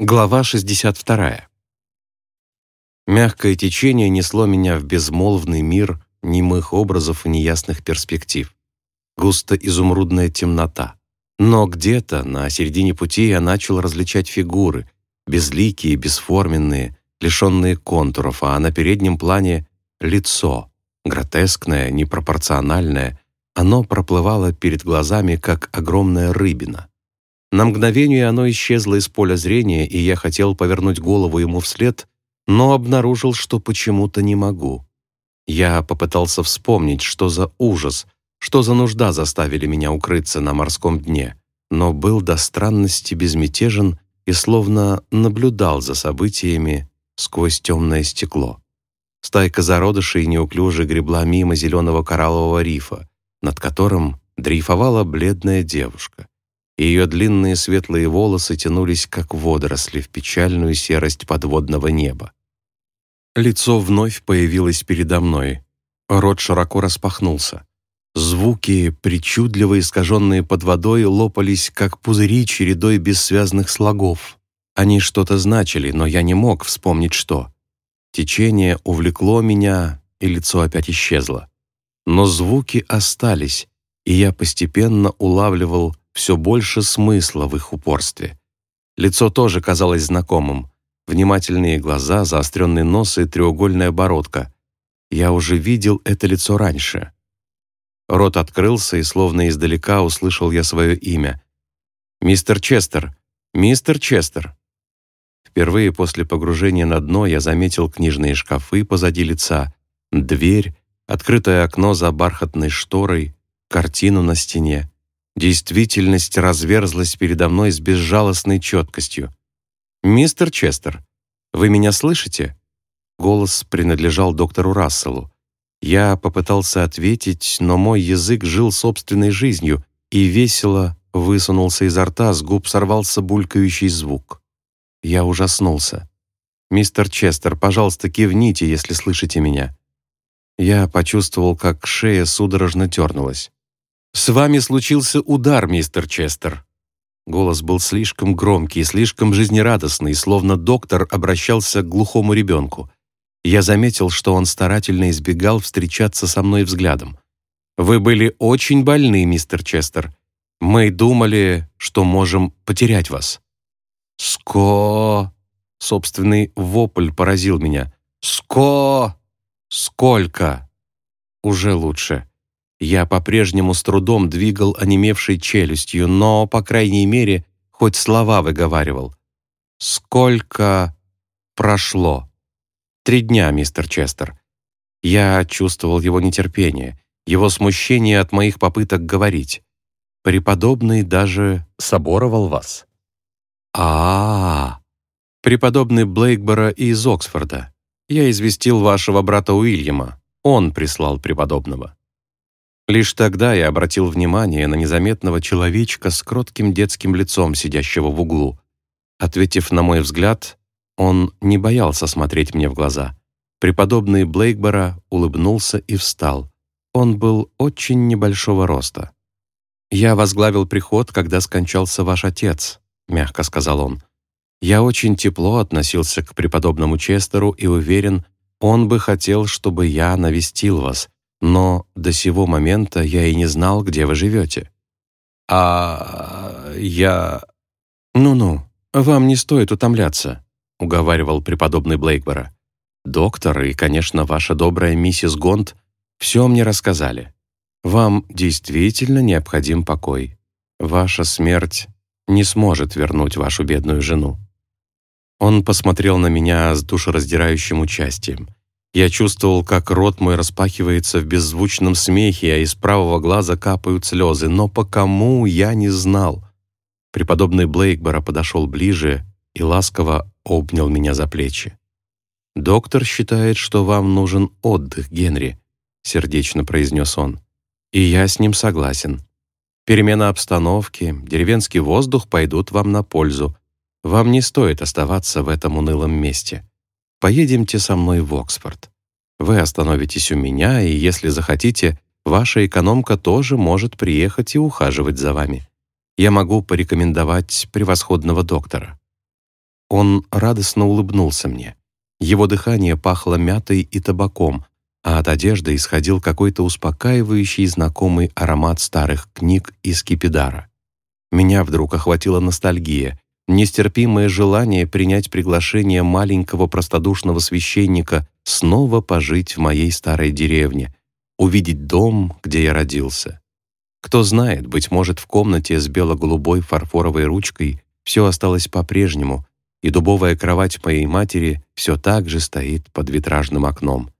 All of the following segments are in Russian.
Глава 62. Мягкое течение несло меня в безмолвный мир немых образов и неясных перспектив. Густо изумрудная темнота. Но где-то на середине пути я начал различать фигуры, безликие, бесформенные, лишенные контуров, а на переднем плане — лицо, гротескное, непропорциональное. Оно проплывало перед глазами, как огромная рыбина. На мгновение оно исчезло из поля зрения, и я хотел повернуть голову ему вслед, но обнаружил, что почему-то не могу. Я попытался вспомнить, что за ужас, что за нужда заставили меня укрыться на морском дне, но был до странности безмятежен и словно наблюдал за событиями сквозь темное стекло. Стайка зародышей неуклюже гребла мимо зеленого кораллового рифа, над которым дрейфовала бледная девушка. Ее длинные светлые волосы тянулись, как водоросли, в печальную серость подводного неба. Лицо вновь появилось передо мной. Рот широко распахнулся. Звуки, причудливо искаженные под водой, лопались, как пузыри чередой бессвязных слогов. Они что-то значили, но я не мог вспомнить, что. Течение увлекло меня, и лицо опять исчезло. Но звуки остались, и я постепенно улавливал все больше смысла в их упорстве. Лицо тоже казалось знакомым. Внимательные глаза, заостренный нос и треугольная бородка. Я уже видел это лицо раньше. Рот открылся, и словно издалека услышал я свое имя. «Мистер Честер! Мистер Честер!» Впервые после погружения на дно я заметил книжные шкафы позади лица, дверь, открытое окно за бархатной шторой, картину на стене. Действительность разверзлась передо мной с безжалостной четкостью. «Мистер Честер, вы меня слышите?» Голос принадлежал доктору Расселу. Я попытался ответить, но мой язык жил собственной жизнью и весело высунулся изо рта, с губ сорвался булькающий звук. Я ужаснулся. «Мистер Честер, пожалуйста, кивните, если слышите меня». Я почувствовал, как шея судорожно дернулась. «С вами случился удар, мистер Честер». Голос был слишком громкий слишком жизнерадостный, словно доктор обращался к глухому ребенку. Я заметил, что он старательно избегал встречаться со мной взглядом. «Вы были очень больны, мистер Честер. Мы думали, что можем потерять вас». «Ско...» Собственный вопль поразил меня. «Ско...» «Сколько?» «Уже лучше». Я по-прежнему с трудом двигал онемевшей челюстью, но, по крайней мере, хоть слова выговаривал. «Сколько прошло?» «Три дня, мистер Честер». Я чувствовал его нетерпение, его смущение от моих попыток говорить. Преподобный даже соборовал вас. а а, -а. Преподобный Блейкбора из Оксфорда. Я известил вашего брата Уильяма. Он прислал преподобного. Лишь тогда я обратил внимание на незаметного человечка с кротким детским лицом, сидящего в углу. Ответив на мой взгляд, он не боялся смотреть мне в глаза. Преподобный Блейкбора улыбнулся и встал. Он был очень небольшого роста. «Я возглавил приход, когда скончался ваш отец», — мягко сказал он. «Я очень тепло относился к преподобному Честеру и уверен, он бы хотел, чтобы я навестил вас, но до сего момента я и не знал, где вы живете». «А я...» «Ну-ну, вам не стоит утомляться», — уговаривал преподобный Блейкбора. «Доктор и, конечно, ваша добрая миссис Гонт все мне рассказали. Вам действительно необходим покой. Ваша смерть не сможет вернуть вашу бедную жену». Он посмотрел на меня с душераздирающим участием. Я чувствовал, как рот мой распахивается в беззвучном смехе, а из правого глаза капают слезы. Но по кому я не знал. Преподобный Блейкбора подошел ближе и ласково обнял меня за плечи. «Доктор считает, что вам нужен отдых, Генри», — сердечно произнес он. «И я с ним согласен. Перемена обстановки, деревенский воздух пойдут вам на пользу. Вам не стоит оставаться в этом унылом месте. Поедемте со мной в Оксфорд. Вы остановитесь у меня, и если захотите, ваша экономка тоже может приехать и ухаживать за вами. Я могу порекомендовать превосходного доктора». Он радостно улыбнулся мне. Его дыхание пахло мятой и табаком, а от одежды исходил какой-то успокаивающий знакомый аромат старых книг из Кипидара. Меня вдруг охватила ностальгия, нестерпимое желание принять приглашение маленького простодушного священника снова пожить в моей старой деревне, увидеть дом, где я родился. Кто знает, быть может, в комнате с бело-голубой фарфоровой ручкой все осталось по-прежнему, и дубовая кровать моей матери все так же стоит под витражным окном.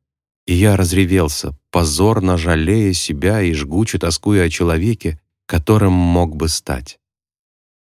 И я разревелся, позорно жалея себя и жгуче тоскуя о человеке, которым мог бы стать.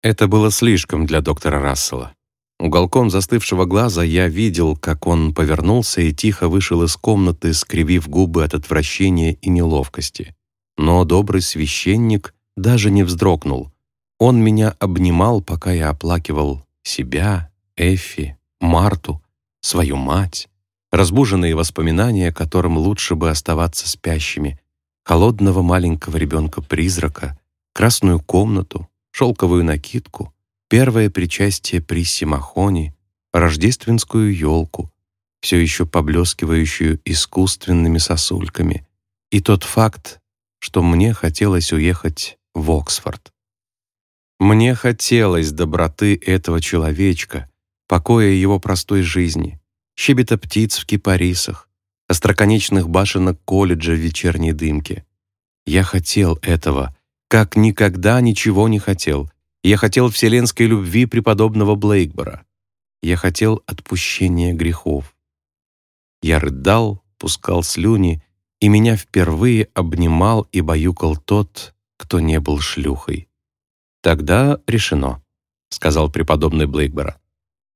Это было слишком для доктора Рассела. Уголком застывшего глаза я видел, как он повернулся и тихо вышел из комнаты, скривив губы от отвращения и неловкости. Но добрый священник даже не вздрогнул. Он меня обнимал, пока я оплакивал себя, Эффи, Марту, свою мать, разбуженные воспоминания, которым лучше бы оставаться спящими, холодного маленького ребенка-призрака, красную комнату, шелковую накидку, первое причастие Присси Махони, рождественскую елку, все еще поблескивающую искусственными сосульками, и тот факт, что мне хотелось уехать в Оксфорд. Мне хотелось доброты этого человечка, покоя его простой жизни, щебета птиц в кипарисах, остроконечных башенок колледжа в вечерней дымке. Я хотел этого, как никогда ничего не хотел. Я хотел вселенской любви преподобного Блейкбора. Я хотел отпущения грехов. Я рыдал, пускал слюни, и меня впервые обнимал и баюкал тот, кто не был шлюхой. «Тогда решено», — сказал преподобный Блейкбора.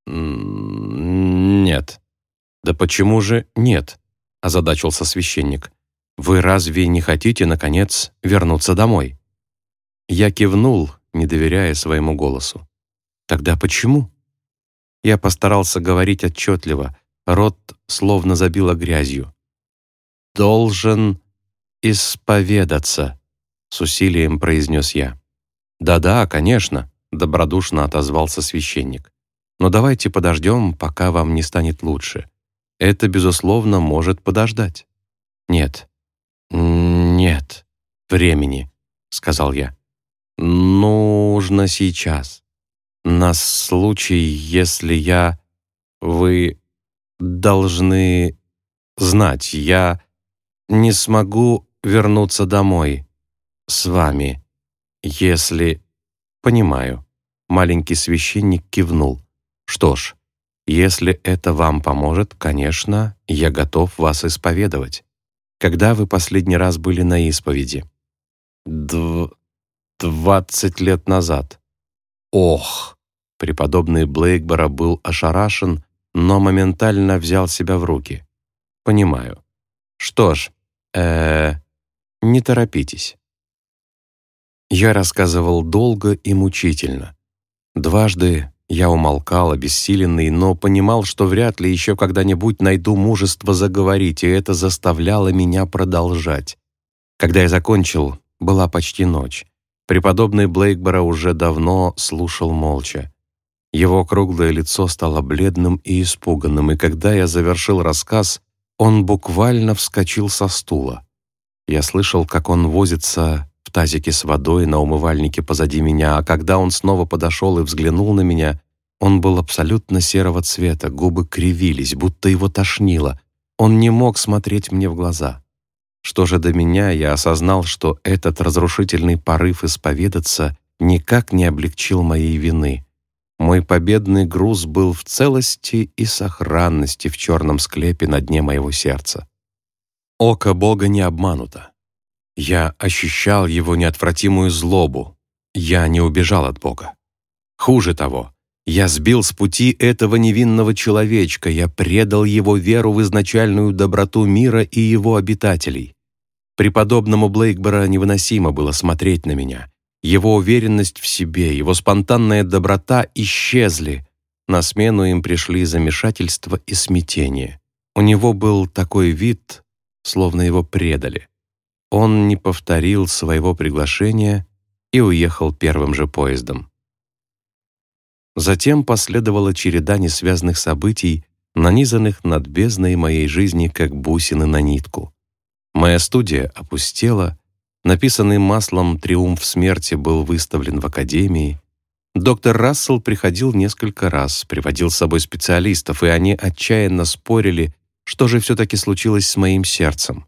«Нет». «Да почему же нет?» — озадачился священник. «Вы разве не хотите, наконец, вернуться домой?» Я кивнул, не доверяя своему голосу. «Тогда почему?» Я постарался говорить отчетливо, рот словно забило грязью. «Должен исповедаться», — с усилием произнес я. «Да-да, конечно», — добродушно отозвался священник. Но давайте подождем, пока вам не станет лучше. Это, безусловно, может подождать». «Нет, нет, времени», — сказал я. «Нужно сейчас. На случай, если я... Вы должны знать, я не смогу вернуться домой с вами, если...» «Понимаю». Маленький священник кивнул. Что ж, если это вам поможет, конечно, я готов вас исповедовать. Когда вы последний раз были на исповеди? Дв... двадцать лет назад. Ох! Преподобный Блейкбора был ошарашен, но моментально взял себя в руки. Понимаю. Что ж, э, не торопитесь. Я рассказывал долго и мучительно. Дважды я умолкал, обессиленный, но понимал, что вряд ли еще когда-нибудь найду мужество заговорить, и это заставляло меня продолжать. Когда я закончил, была почти ночь. Преподобный Блейкбора уже давно слушал молча. Его круглое лицо стало бледным и испуганным, и когда я завершил рассказ, он буквально вскочил со стула. Я слышал, как он возится в тазике с водой на умывальнике позади меня, а когда он снова подошел и взглянул на меня, он был абсолютно серого цвета, губы кривились, будто его тошнило. Он не мог смотреть мне в глаза. Что же до меня, я осознал, что этот разрушительный порыв исповедаться никак не облегчил моей вины. Мой победный груз был в целости и сохранности в черном склепе на дне моего сердца. Око Бога не обмануто. Я ощущал его неотвратимую злобу. Я не убежал от Бога. Хуже того, я сбил с пути этого невинного человечка, я предал его веру в изначальную доброту мира и его обитателей. Преподобному Блейкбора невыносимо было смотреть на меня. Его уверенность в себе, его спонтанная доброта исчезли. На смену им пришли замешательство и смятение. У него был такой вид, словно его предали он не повторил своего приглашения и уехал первым же поездом. Затем последовала череда несвязных событий, нанизанных над бездной моей жизни, как бусины на нитку. Моя студия опустела, написанный маслом «Триумф смерти» был выставлен в Академии. Доктор Рассел приходил несколько раз, приводил с собой специалистов, и они отчаянно спорили, что же все-таки случилось с моим сердцем.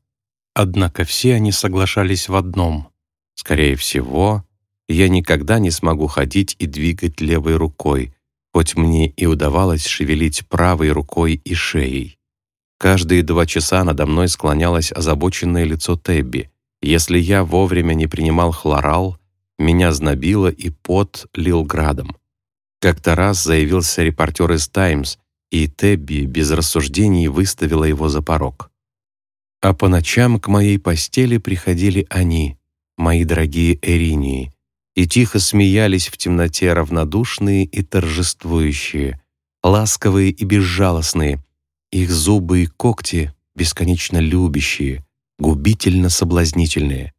Однако все они соглашались в одном. Скорее всего, я никогда не смогу ходить и двигать левой рукой, хоть мне и удавалось шевелить правой рукой и шеей. Каждые два часа надо мной склонялось озабоченное лицо Тебби. Если я вовремя не принимал хлорал, меня знобило и пот лил градом. Как-то раз заявился репортер из «Таймс», и Тебби без рассуждений выставила его за порог. А по ночам к моей постели приходили они, мои дорогие Эринии, и тихо смеялись в темноте равнодушные и торжествующие, ласковые и безжалостные, их зубы и когти бесконечно любящие, губительно соблазнительные.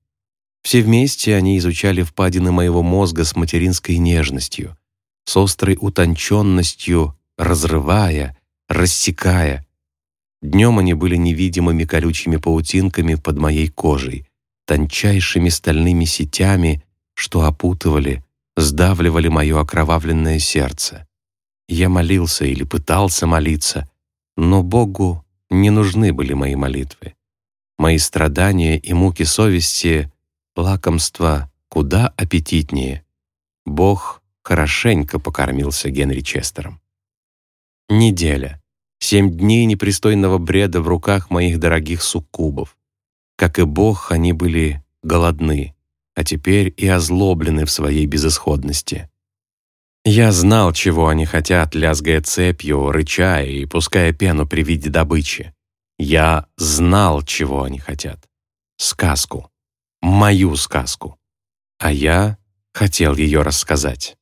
Все вместе они изучали впадины моего мозга с материнской нежностью, с острой утонченностью, разрывая, рассекая. Днем они были невидимыми колючими паутинками под моей кожей, тончайшими стальными сетями, что опутывали, сдавливали мое окровавленное сердце. Я молился или пытался молиться, но Богу не нужны были мои молитвы. Мои страдания и муки совести — лакомство куда аппетитнее. Бог хорошенько покормился Генри Честером. Неделя. Семь дней непристойного бреда в руках моих дорогих суккубов. Как и Бог, они были голодны а теперь и озлоблены в своей безысходности. Я знал, чего они хотят, лязгая цепью, рыча и пуская пену при виде добычи. Я знал, чего они хотят. Сказку. Мою сказку. А я хотел ее рассказать.